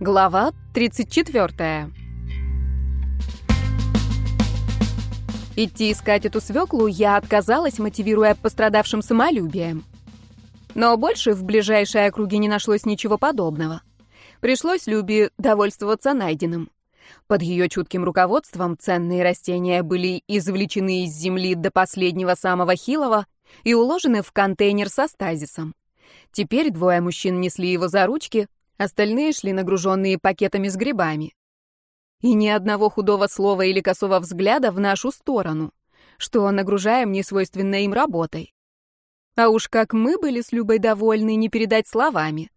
Глава 34. Идти искать эту свеклу я отказалась, мотивируя пострадавшим самолюбием. Но больше в ближайшей округе не нашлось ничего подобного. Пришлось Любе довольствоваться найденным. Под ее чутким руководством ценные растения были извлечены из земли до последнего самого хилого и уложены в контейнер со стазисом. Теперь двое мужчин несли его за ручки, остальные шли нагруженные пакетами с грибами. И ни одного худого слова или косого взгляда в нашу сторону, что нагружаем несвойственной им работой. А уж как мы были с Любой довольны, не передать словами.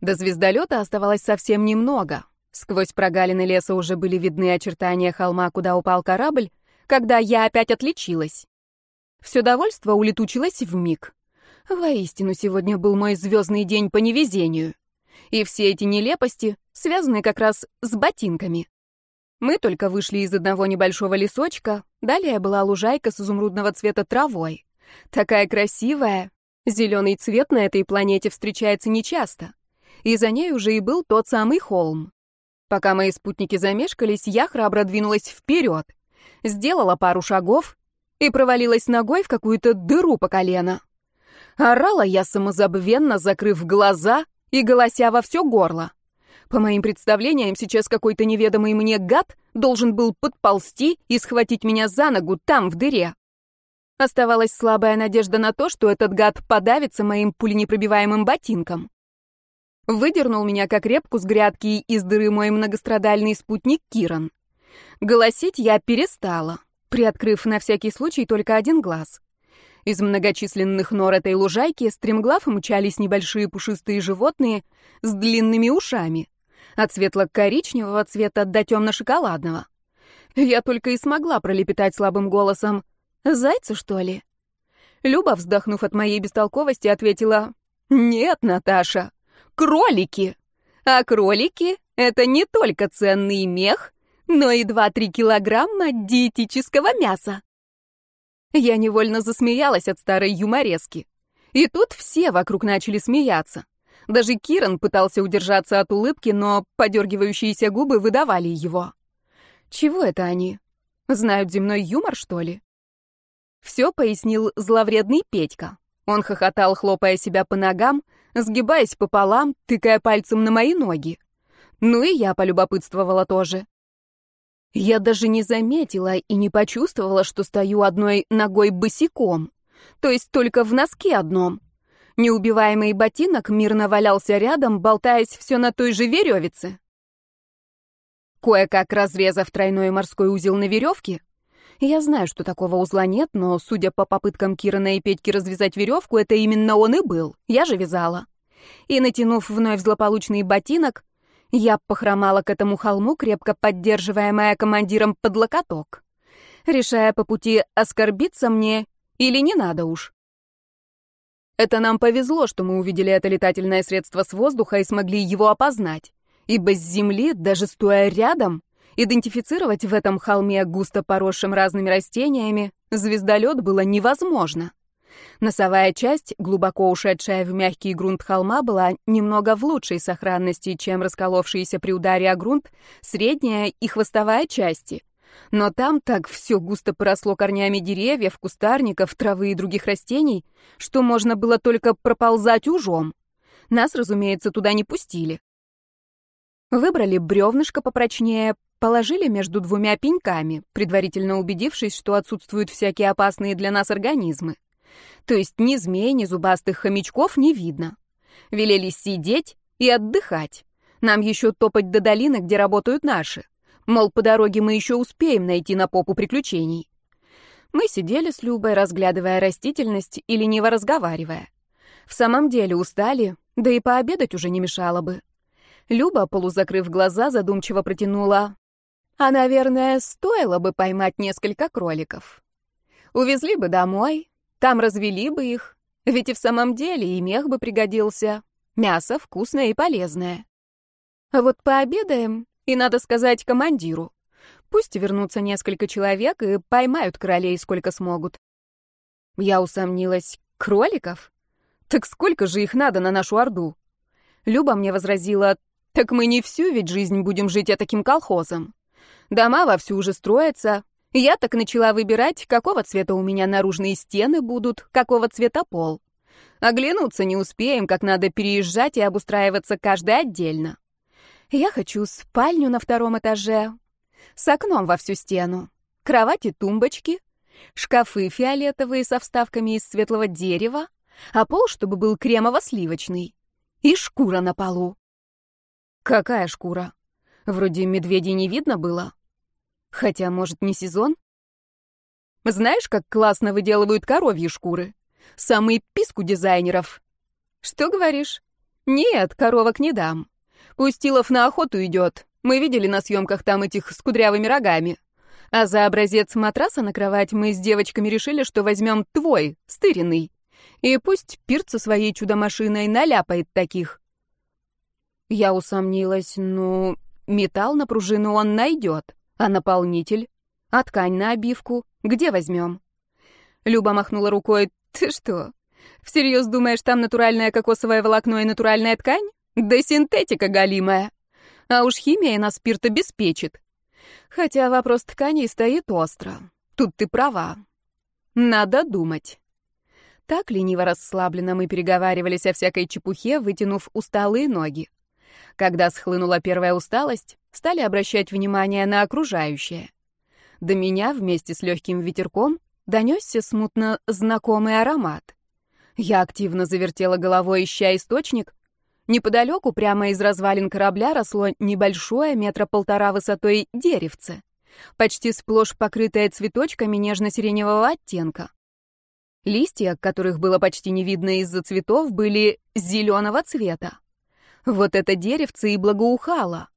До звездолета оставалось совсем немного. Сквозь прогалины леса уже были видны очертания холма, куда упал корабль, когда я опять отличилась. Все довольство улетучилось в миг. Воистину, сегодня был мой звездный день по невезению. И все эти нелепости связаны как раз с ботинками. Мы только вышли из одного небольшого лесочка, далее была лужайка с изумрудного цвета травой. Такая красивая. Зеленый цвет на этой планете встречается нечасто. И за ней уже и был тот самый холм. Пока мои спутники замешкались, я храбро двинулась вперед, сделала пару шагов и провалилась ногой в какую-то дыру по колено. Орала я самозабвенно, закрыв глаза и голося во все горло. По моим представлениям, сейчас какой-то неведомый мне гад должен был подползти и схватить меня за ногу там, в дыре. Оставалась слабая надежда на то, что этот гад подавится моим пуленепробиваемым ботинком. Выдернул меня как репку с грядки из дыры мой многострадальный спутник Киран. Голосить я перестала, приоткрыв на всякий случай только один глаз. Из многочисленных нор этой лужайки стремглав мчались небольшие пушистые животные с длинными ушами, от светло-коричневого цвета до темно-шоколадного. Я только и смогла пролепетать слабым голосом — Зайцы, что ли? Люба, вздохнув от моей бестолковости, ответила, «Нет, Наташа, кролики. А кролики — это не только ценный мех, но и 2-3 килограмма диетического мяса». Я невольно засмеялась от старой юморески. И тут все вокруг начали смеяться. Даже Киран пытался удержаться от улыбки, но подергивающиеся губы выдавали его. Чего это они? Знают земной юмор, что ли? Все пояснил зловредный Петька. Он хохотал, хлопая себя по ногам, сгибаясь пополам, тыкая пальцем на мои ноги. Ну и я полюбопытствовала тоже. Я даже не заметила и не почувствовала, что стою одной ногой босиком, то есть только в носке одном. Неубиваемый ботинок мирно валялся рядом, болтаясь все на той же веревице. Кое-как разрезав тройной морской узел на веревке, я знаю, что такого узла нет, но, судя по попыткам Кирана и Петьки развязать веревку, это именно он и был. Я же вязала. И, натянув вновь злополучный ботинок, я похромала к этому холму, крепко поддерживаемая командиром под локоток, решая по пути, оскорбиться мне или не надо уж. Это нам повезло, что мы увидели это летательное средство с воздуха и смогли его опознать, ибо с земли, даже стоя рядом, Идентифицировать в этом холме, густо поросшем разными растениями, звездолет было невозможно. Носовая часть, глубоко ушедшая в мягкий грунт холма, была немного в лучшей сохранности, чем расколовшиеся при ударе о грунт средняя и хвостовая части. Но там так все густо поросло корнями деревьев, кустарников, травы и других растений, что можно было только проползать ужом. Нас, разумеется, туда не пустили. Выбрали бревнышко попрочнее, Положили между двумя пеньками, предварительно убедившись, что отсутствуют всякие опасные для нас организмы. То есть ни змей, ни зубастых хомячков не видно. Велели сидеть и отдыхать. Нам еще топать до долины, где работают наши. Мол, по дороге мы еще успеем найти на попу приключений. Мы сидели с Любой, разглядывая растительность и лениво разговаривая. В самом деле устали, да и пообедать уже не мешало бы. Люба, полузакрыв глаза, задумчиво протянула. А, наверное, стоило бы поймать несколько кроликов. Увезли бы домой, там развели бы их, ведь и в самом деле и мех бы пригодился. Мясо вкусное и полезное. А вот пообедаем, и надо сказать командиру. Пусть вернутся несколько человек и поймают королей сколько смогут. Я усомнилась. Кроликов? Так сколько же их надо на нашу орду? Люба мне возразила, Так мы не всю ведь жизнь будем жить таким колхозом. Дома вовсю уже строятся. Я так начала выбирать, какого цвета у меня наружные стены будут, какого цвета пол. Оглянуться не успеем, как надо переезжать и обустраиваться каждый отдельно. Я хочу спальню на втором этаже, с окном во всю стену, кровати, тумбочки, шкафы фиолетовые со вставками из светлого дерева, а пол, чтобы был кремово-сливочный, и шкура на полу. Какая шкура? Вроде медведей не видно было. Хотя, может, не сезон? Знаешь, как классно выделывают коровьи шкуры? Самый писк у дизайнеров. Что говоришь? Нет, коровок не дам. Пустилов на охоту идет. Мы видели на съемках там этих с кудрявыми рогами. А за образец матраса на кровать мы с девочками решили, что возьмем твой, стыренный. И пусть Пирт со своей чудо-машиной наляпает таких. Я усомнилась, ну, металл на пружину он найдет, а наполнитель? А ткань на обивку? Где возьмем? Люба махнула рукой. Ты что, всерьез думаешь, там натуральное кокосовое волокно и натуральная ткань? Да синтетика галимая. А уж химия на спирт обеспечит. Хотя вопрос тканей стоит остро. Тут ты права. Надо думать. Так лениво расслабленно мы переговаривались о всякой чепухе, вытянув усталые ноги. Когда схлынула первая усталость, стали обращать внимание на окружающее. До меня вместе с легким ветерком донесся смутно знакомый аромат. Я активно завертела головой, ища источник. Неподалеку, прямо из развалин корабля, росло небольшое, метра полтора высотой, деревце, почти сплошь покрытое цветочками нежно-сиреневого оттенка. Листья, которых было почти не видно из-за цветов, были зеленого цвета. Вот это деревце и благоухало.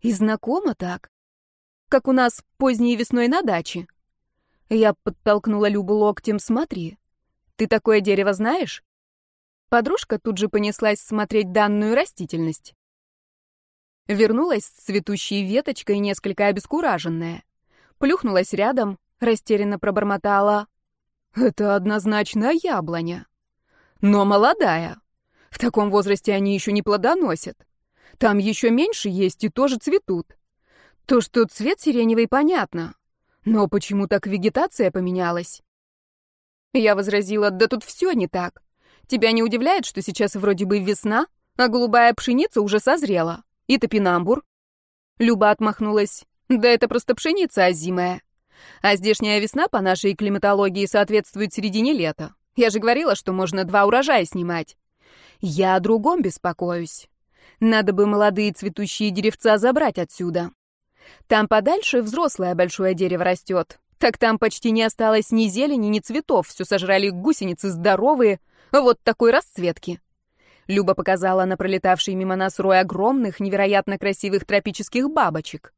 И знакомо так. Как у нас поздней весной на даче. Я подтолкнула Любу локтем, смотри. Ты такое дерево знаешь? Подружка тут же понеслась смотреть данную растительность. Вернулась с цветущей веточкой, несколько обескураженная. Плюхнулась рядом, растерянно пробормотала. Это однозначно яблоня. Но молодая. В таком возрасте они еще не плодоносят. Там еще меньше есть и тоже цветут. То, что цвет сиреневый, понятно. Но почему так вегетация поменялась? Я возразила, да тут все не так. Тебя не удивляет, что сейчас вроде бы весна, а голубая пшеница уже созрела? И топинамбур? Люба отмахнулась. Да это просто пшеница озимая. А здешняя весна по нашей климатологии соответствует середине лета. Я же говорила, что можно два урожая снимать. Я о другом беспокоюсь. Надо бы молодые цветущие деревца забрать отсюда. Там подальше взрослое большое дерево растет. Так там почти не осталось ни зелени, ни цветов. Все сожрали гусеницы здоровые. Вот такой расцветки. Люба показала на пролетавший мимо нас рой огромных, невероятно красивых тропических бабочек.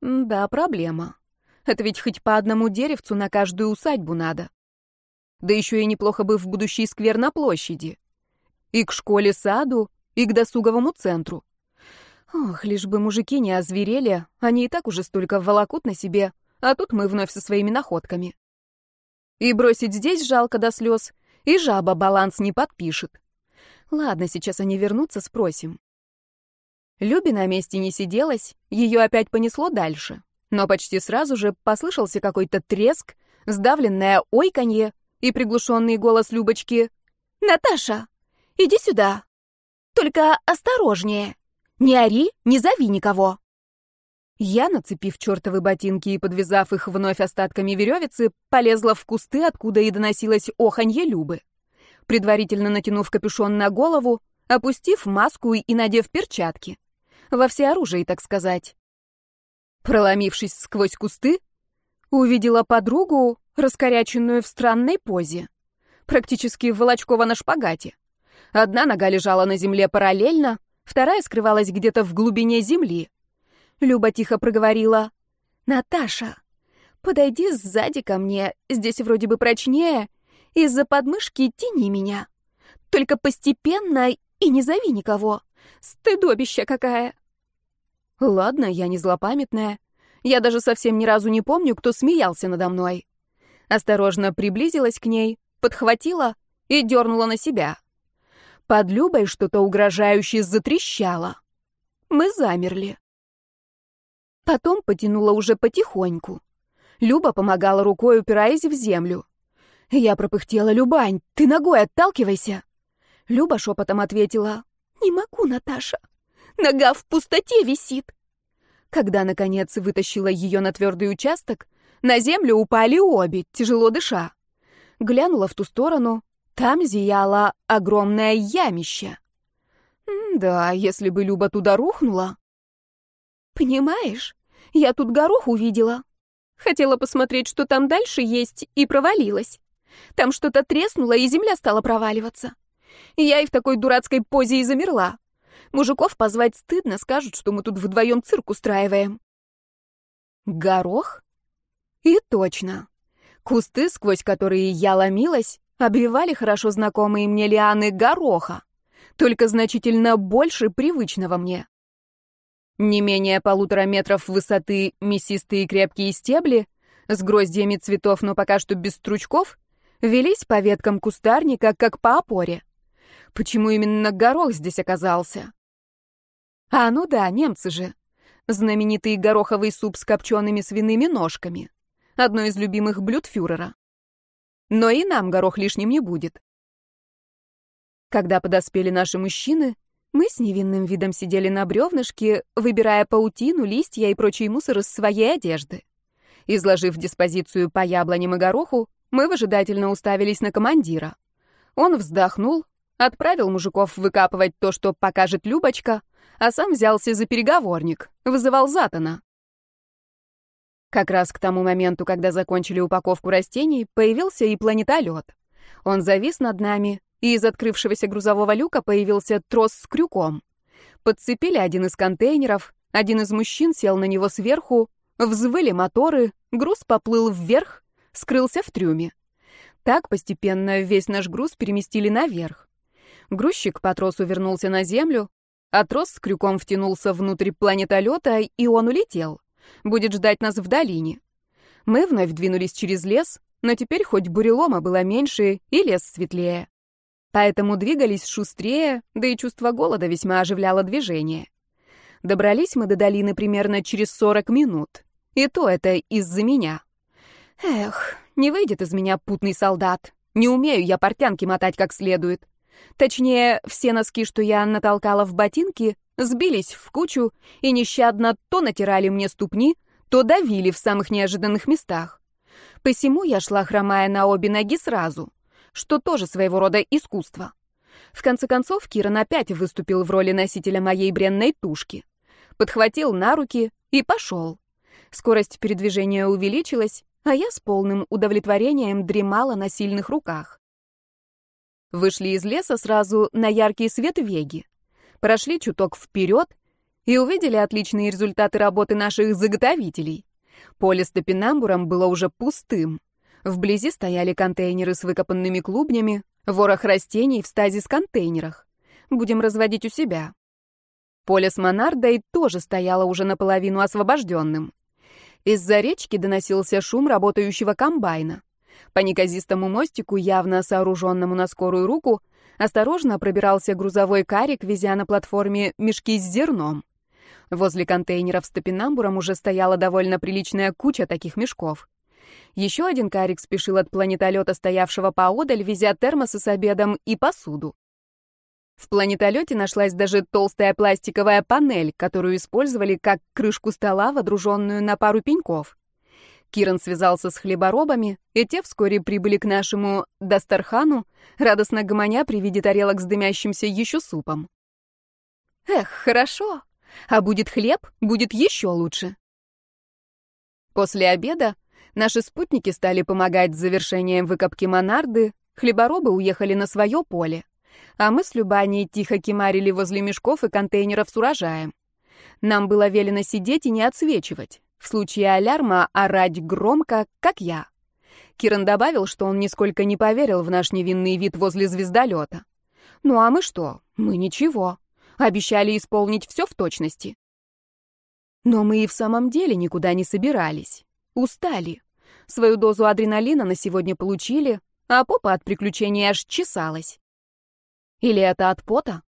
Да, проблема. Это ведь хоть по одному деревцу на каждую усадьбу надо. Да еще и неплохо бы в будущий сквер на площади. И к школе-саду, и к досуговому центру. Ох, лишь бы мужики не озверели, они и так уже столько волокут на себе, а тут мы вновь со своими находками. И бросить здесь жалко до слез, и жаба баланс не подпишет. Ладно, сейчас они вернутся, спросим. Люби на месте не сиделась, ее опять понесло дальше. Но почти сразу же послышался какой-то треск, сдавленное ойканье и приглушенный голос Любочки. «Наташа, иди сюда. Только осторожнее. Не ори, не зови никого». Я, нацепив чертовы ботинки и подвязав их вновь остатками веревицы, полезла в кусты, откуда и доносилось оханье Любы. Предварительно натянув капюшон на голову, опустив маску и надев перчатки. Во всеоружии, так сказать. Проломившись сквозь кусты, увидела подругу, раскоряченную в странной позе, практически Волочкова на шпагате. Одна нога лежала на земле параллельно, вторая скрывалась где-то в глубине земли. Люба тихо проговорила. «Наташа, подойди сзади ко мне, здесь вроде бы прочнее, из-за подмышки тяни меня. Только постепенно и не зови никого. Стыдобища какая!» Ладно, я не злопамятная. Я даже совсем ни разу не помню, кто смеялся надо мной. Осторожно приблизилась к ней, подхватила и дернула на себя. Под Любой что-то угрожающе затрещало. Мы замерли. Потом потянула уже потихоньку. Люба помогала рукой, упираясь в землю. Я пропыхтела, «Любань, ты ногой отталкивайся!» Люба шепотом ответила, «Не могу, Наташа, нога в пустоте висит!» Когда, наконец, вытащила ее на твердый участок, на землю упали обе, тяжело дыша. Глянула в ту сторону, там зияло огромное ямище. Да, если бы Люба туда рухнула... Понимаешь, я тут горох увидела. Хотела посмотреть, что там дальше есть, и провалилась. Там что-то треснуло, и земля стала проваливаться. Я и в такой дурацкой позе и замерла. Мужиков позвать стыдно, скажут, что мы тут вдвоем цирк устраиваем. Горох? И точно. Кусты, сквозь которые я ломилась, обвивали хорошо знакомые мне лианы гороха, только значительно больше привычного мне. Не менее полутора метров высоты мясистые крепкие стебли с гроздьями цветов, но пока что без стручков, велись по веткам кустарника, как по опоре. Почему именно горох здесь оказался? А, ну да, немцы же. Знаменитый гороховый суп с копчеными свиными ножками. Одно из любимых блюд фюрера. Но и нам горох лишним не будет. Когда подоспели наши мужчины, мы с невинным видом сидели на бревнышке, выбирая паутину, листья и прочий мусор из своей одежды. Изложив диспозицию по яблоням и гороху, мы выжидательно уставились на командира. Он вздохнул, отправил мужиков выкапывать то, что покажет Любочка, а сам взялся за переговорник, вызывал Затона. Как раз к тому моменту, когда закончили упаковку растений, появился и планетолет. Он завис над нами, и из открывшегося грузового люка появился трос с крюком. Подцепили один из контейнеров, один из мужчин сел на него сверху, взвыли моторы, груз поплыл вверх, скрылся в трюме. Так постепенно весь наш груз переместили наверх. Грузчик по тросу вернулся на землю, а трос с крюком втянулся внутрь планетолета, и он улетел. Будет ждать нас в долине. Мы вновь двинулись через лес, но теперь хоть бурелома было меньше и лес светлее. Поэтому двигались шустрее, да и чувство голода весьма оживляло движение. Добрались мы до долины примерно через 40 минут. И то это из-за меня. Эх, не выйдет из меня путный солдат. Не умею я портянки мотать как следует. Точнее, все носки, что я натолкала в ботинки, сбились в кучу и нещадно то натирали мне ступни, то давили в самых неожиданных местах. Посему я шла, хромая на обе ноги сразу, что тоже своего рода искусство. В конце концов, Киран опять выступил в роли носителя моей бренной тушки. Подхватил на руки и пошел. Скорость передвижения увеличилась, а я с полным удовлетворением дремала на сильных руках. Вышли из леса сразу на яркий свет Веги, прошли чуток вперед и увидели отличные результаты работы наших заготовителей. Поле с топинамбуром было уже пустым. Вблизи стояли контейнеры с выкопанными клубнями, ворох растений в стазис-контейнерах. Будем разводить у себя. Поле с монардой тоже стояло уже наполовину освобожденным. Из-за речки доносился шум работающего комбайна. По неказистому мостику, явно сооруженному на скорую руку, осторожно пробирался грузовой карик, везя на платформе мешки с зерном. Возле контейнеров с топинамбуром уже стояла довольно приличная куча таких мешков. Еще один карик спешил от планетолета, стоявшего поодаль, везя термосы с обедом и посуду. В планетолете нашлась даже толстая пластиковая панель, которую использовали как крышку стола, водруженную на пару пеньков. Киран связался с хлеборобами, и те вскоре прибыли к нашему Дастархану, радостно гомоня при виде тарелок с дымящимся еще супом. Эх, хорошо. А будет хлеб, будет еще лучше. После обеда наши спутники стали помогать с завершением выкопки монарды, хлеборобы уехали на свое поле а мы с Любаней тихо кемарили возле мешков и контейнеров с урожаем. Нам было велено сидеть и не отсвечивать. В случае алярма орать громко, как я. Киран добавил, что он нисколько не поверил в наш невинный вид возле звездолета. Ну а мы что? Мы ничего. Обещали исполнить все в точности. Но мы и в самом деле никуда не собирались. Устали. Свою дозу адреналина на сегодня получили, а попа от приключений аж чесалась. Или это от пота?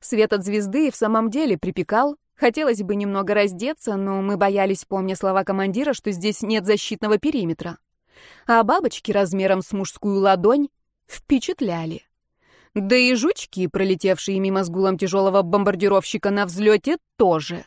Свет от звезды в самом деле припекал. Хотелось бы немного раздеться, но мы боялись, помня слова командира, что здесь нет защитного периметра. А бабочки размером с мужскую ладонь впечатляли. Да и жучки, пролетевшие мимо с гулом тяжелого бомбардировщика на взлете, тоже.